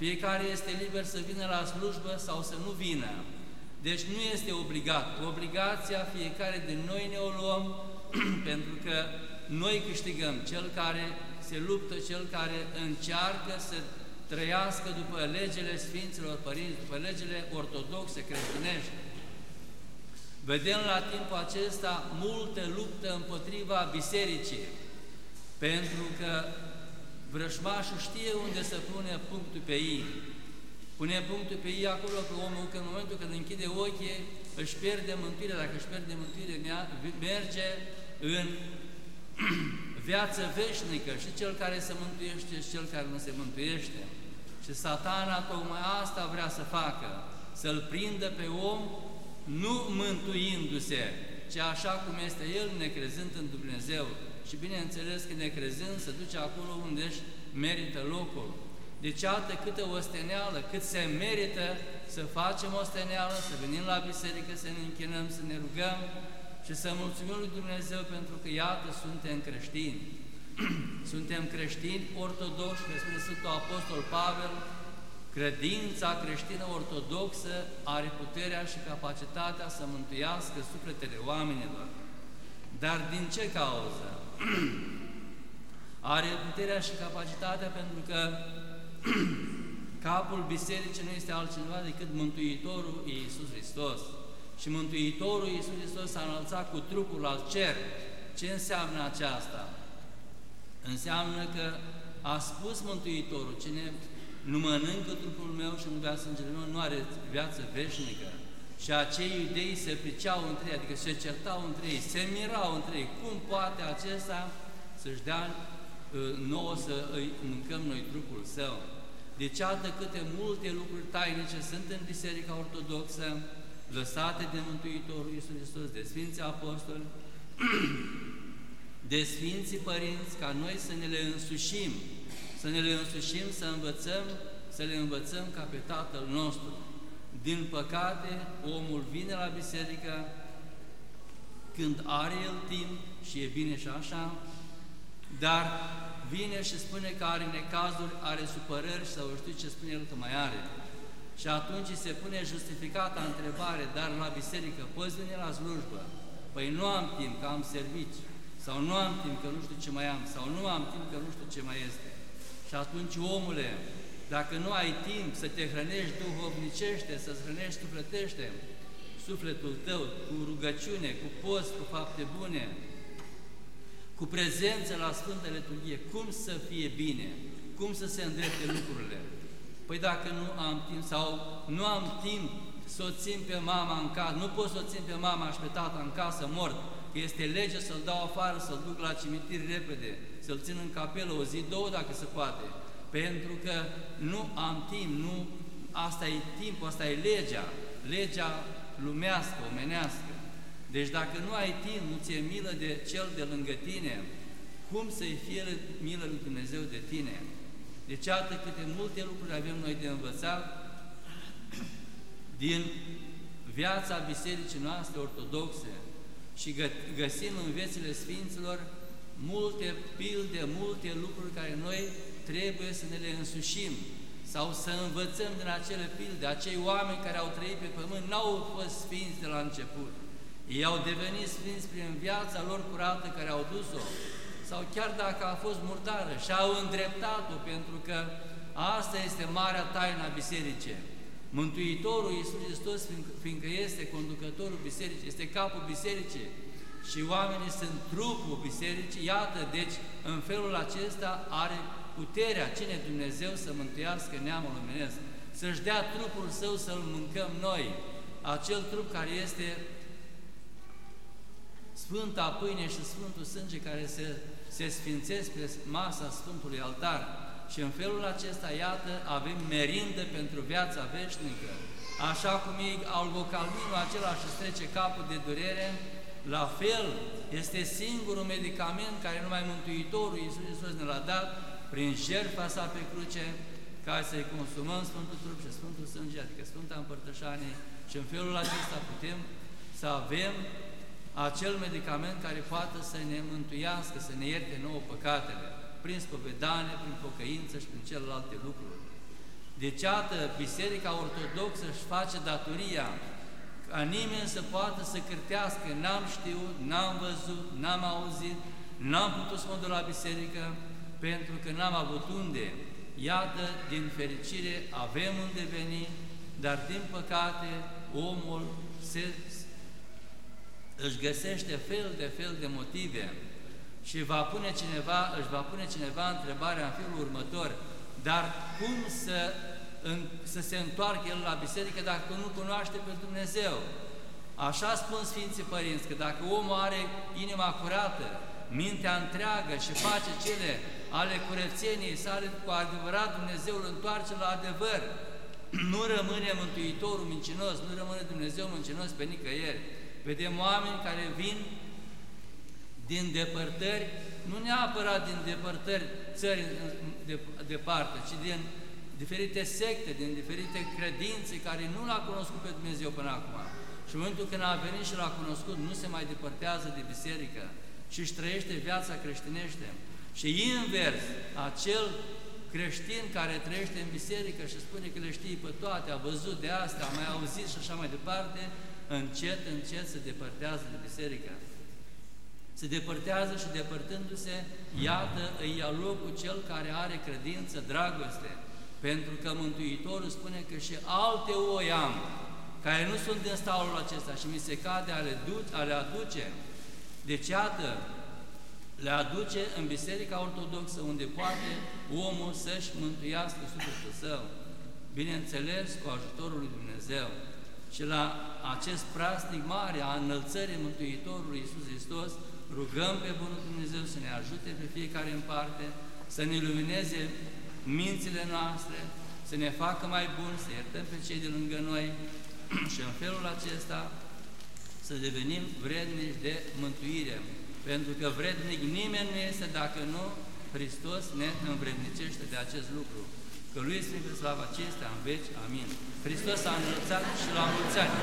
Fiecare este liber să vină la slujbă sau să nu vină. Deci nu este obligat. Obligația fiecare din noi ne o luăm pentru că noi câștigăm. Cel care se luptă, cel care încearcă să trăiască după legile Sfinților Părinți, după legile ortodoxe creștinești. Vedem la timpul acesta multă luptă împotriva bisericii, pentru că vrășmașul știe unde să pune punctul pe ei. Pune punctul pe ei acolo pe omul că în momentul când închide ochii își pierde mântuirea, dacă își pierde mântuirea, merge în viață veșnică și cel care se mântuiește și cel care nu se mântuiește. Și satana tocmai asta vrea să facă, să-l prindă pe om nu mântuindu-se, ci așa cum este el necrezând în Dumnezeu. Și bineînțeles că necrezând se duce acolo unde își merită locul. Deci iată câtă osteneală, cât se merită să facem osteneală, să venim la biserică, să ne închinăm, să ne rugăm și să mulțumim lui Dumnezeu pentru că iată suntem creștini. suntem creștini ortodoxi, cum spune Sfântul Apostol Pavel, credința creștină ortodoxă are puterea și capacitatea să mântuiască sufletele oamenilor. Dar din ce cauză? are puterea și capacitatea pentru că capul bisericii nu este altcineva decât Mântuitorul Iisus Hristos. Și Mântuitorul Iisus Hristos s-a înălțat cu trupul al cer. Ce înseamnă aceasta? Înseamnă că a spus Mântuitorul, cine nu mănâncă trupul meu și nu bea sângele meu, nu are viață veșnică. Și acei iudei se priceau între ei, adică se certau între ei, se mirau între ei. Cum poate acesta să-și dea uh, nouă să îi mâncăm noi trupul său? Deci, iată câte multe lucruri tainice sunt în Biserica Ortodoxă, lăsate de Mântuitorul Iisus Hristos, de Sfinții Apostoli, de Sfinții Părinți, ca noi să ne le însușim, să ne le însușim, să învățăm, să le învățăm ca pe Tatăl nostru. Din păcate, omul vine la biserică când are el timp și e bine și așa, dar vine și spune că are necazuri, are supărări sau știu ce spune el că mai are. Și atunci se pune justificata întrebare, dar la biserică poți veni la slujbă? Păi nu am timp, că am servici, sau nu am timp, că nu știu ce mai am, sau nu am timp, că nu știu ce mai este. Și atunci, omule, dacă nu ai timp să te hrănești duhovnicește, să-ți hrănești sufletește, sufletul tău cu rugăciune, cu post, cu fapte bune, cu prezență la Sfântă Liturghie, cum să fie bine, cum să se îndrepte lucrurile. Păi dacă nu am timp sau nu am timp să o țin pe mama în casă, nu pot să o țin pe mama și pe tata în casă mort, că este lege să-l dau afară, să-l duc la cimitir repede, să-l țin în capelă o zi, două dacă se poate, pentru că nu am timp, nu, asta e timpul, asta e legea, legea lumească, omenească. Deci dacă nu ai timp, nu ți-e milă de cel de lângă tine, cum să-i fie milă lui Dumnezeu de tine? Deci, iată câte multe lucruri avem noi de învățat din viața bisericii noastre ortodoxe și găsim în viețile Sfinților multe pilde, multe lucruri care noi trebuie să ne le însușim sau să învățăm din acele pilde. Acei oameni care au trăit pe pământ n-au fost sfinți de la început. Ei au devenit sfinți prin viața lor curată care au dus-o sau chiar dacă a fost murdară și au îndreptat-o pentru că asta este marea taina bisericii. Mântuitorul Iisus Hristos, fiindcă este conducătorul bisericii, este capul bisericii și oamenii sunt trupul bisericii, iată, deci, în felul acesta are puterea, cine Dumnezeu să mântuiască neamul omenesc, să-și dea trupul său să-l mâncăm noi, acel trup care este Sfânta Pâine și Sfântul Sânge care se, se sfințesc pe masa Sfântului Altar. Și în felul acesta, iată, avem merindă pentru viața veșnică. Așa cum e algocalminul acela și trece capul de durere, la fel este singurul medicament care numai Mântuitorul Iisus Iisus ne l-a dat prin jertfa sa pe cruce, ca să-i consumăm Sfântul Trup și Sfântul Sânge, adică Sfânta Împărtășanie, și în felul acesta putem să avem acel medicament care poate să ne mântuiască, să ne ierte nouă păcatele, prin spovedanie, prin pocăință și prin celelalte lucruri. Deci, iată, Biserica Ortodoxă își face datoria ca nimeni să poată să cârtească, n-am știut, n-am văzut, n-am auzit, n-am putut să mă duc la biserică, pentru că n-am avut unde. Iată, din fericire, avem unde veni, dar din păcate, omul se, își găsește fel de fel de motive și va pune cineva, își va pune cineva întrebarea în felul următor, dar cum să, în, să se întoarcă el la biserică dacă nu cunoaște pe Dumnezeu? Așa spun Sfinții Părinți, că dacă omul are inima curată, mintea întreagă și face cele ale curățeniei sale cu adevărat, Dumnezeu îl întoarce la adevăr. Nu rămâne Mântuitorul mincinos, nu rămâne Dumnezeu mincinos pe nicăieri. Vedem oameni care vin din depărtări, nu neapărat din depărtări țări departe, ci din diferite secte, din diferite credințe care nu l-a cunoscut pe Dumnezeu până acum. Și în momentul când a venit și l-a cunoscut, nu se mai depărtează de biserică și își trăiește viața creștinește. Și invers, acel creștin care trăiește în biserică și spune că le știe pe toate, a văzut de asta, a mai auzit și așa mai departe, încet, încet se depărtează de biserică. Se depărtează și depărtându-se, iată, îi ia locul cel care are credință, dragoste, pentru că Mântuitorul spune că și alte oi am, care nu sunt din staulul acesta și mi se cade a le, du- a le aduce. Deci, iată, le aduce în Biserica Ortodoxă, unde poate omul să-și mântuiască sufletul său, bineînțeles cu ajutorul lui Dumnezeu. Și la acest prasnic mare a înălțării Mântuitorului Iisus Hristos, rugăm pe Bunul Dumnezeu să ne ajute pe fiecare în parte, să ne lumineze mințile noastre, să ne facă mai buni, să iertăm pe cei de lângă noi și în felul acesta să devenim vrednici de mântuire, pentru că vrednic nimeni nu este dacă nu Hristos ne învrednicește de acest lucru. Că Lui este slava acestea în veci. Amin. Hristos a înălțat și la mulți ani.